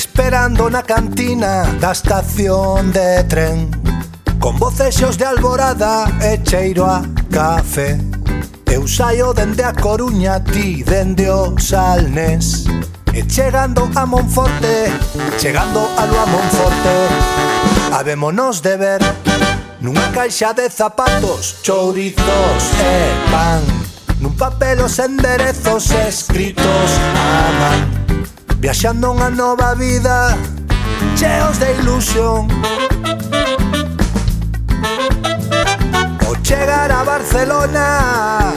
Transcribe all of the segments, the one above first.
Esperando na cantina da estación de tren. Con vocexos de alborada e cheiro a café. Eu saio dende a Coruña, ti dende o Salnés. E chegando a Monforte, chegando a Lua Monforte Habémonos de ver nunha caixa de zapatos, chourizos e pan. Nun papel os enderezos escritos a man. Viaxando unha nova vida Cheos de ilusión. O chegar a Barcelona.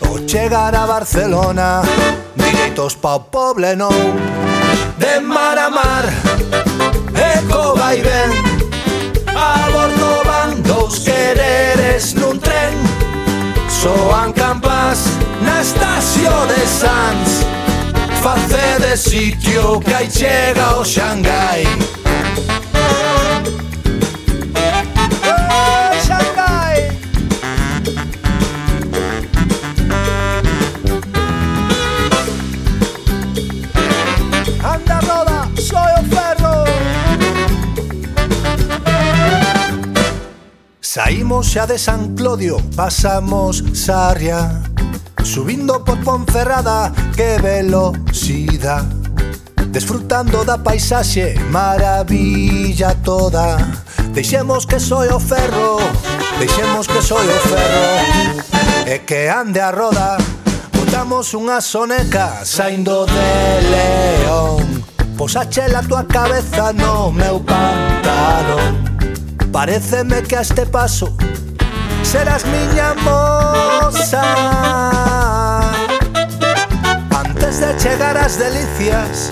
O chegar a Barcelona. Direitos pa o poble non De mar a mar Eco vai ben. este sitio que hay llegado Shanghái. ¡Eh, Saímos ya de San Clodio, pasamos Sarria. Subindo por Ponferrada, que velocidad Desfrutando da paisaxe, maravilla toda. Deixemos que soy o ferro, deixemos que soy o ferro. E que ande a roda, botamos unha soneca saindo de león. Posache la tua cabeza no meu pantalón. Pareceme que a este paso serás miña moza. Antes de chegar as delicias.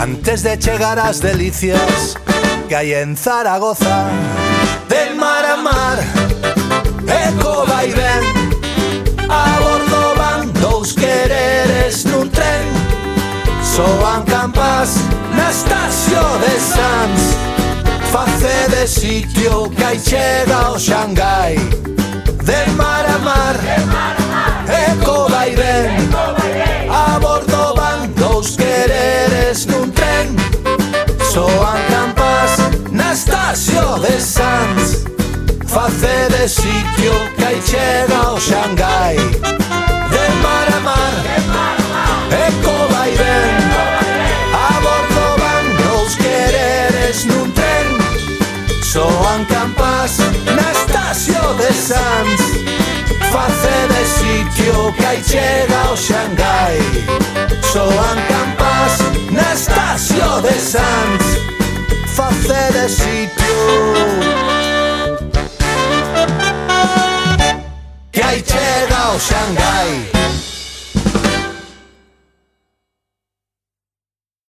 Antes de chegar as delicias Que hai en Zaragoza. De mar a mar Eco vai vaivén sitio que hai chega ao Xangai. De mar a mar, eco vai ben A bordo van dous quereres nun tren. Soan campas na estación de Sanz Face de sitio que hai chega ao Xangai. De mar a mar, Soan campás na estación de Sanz Facede sitio que hai chega ao Xangai Soan campás na estación de Sanz Facede sitio Que hai chega ao Xangai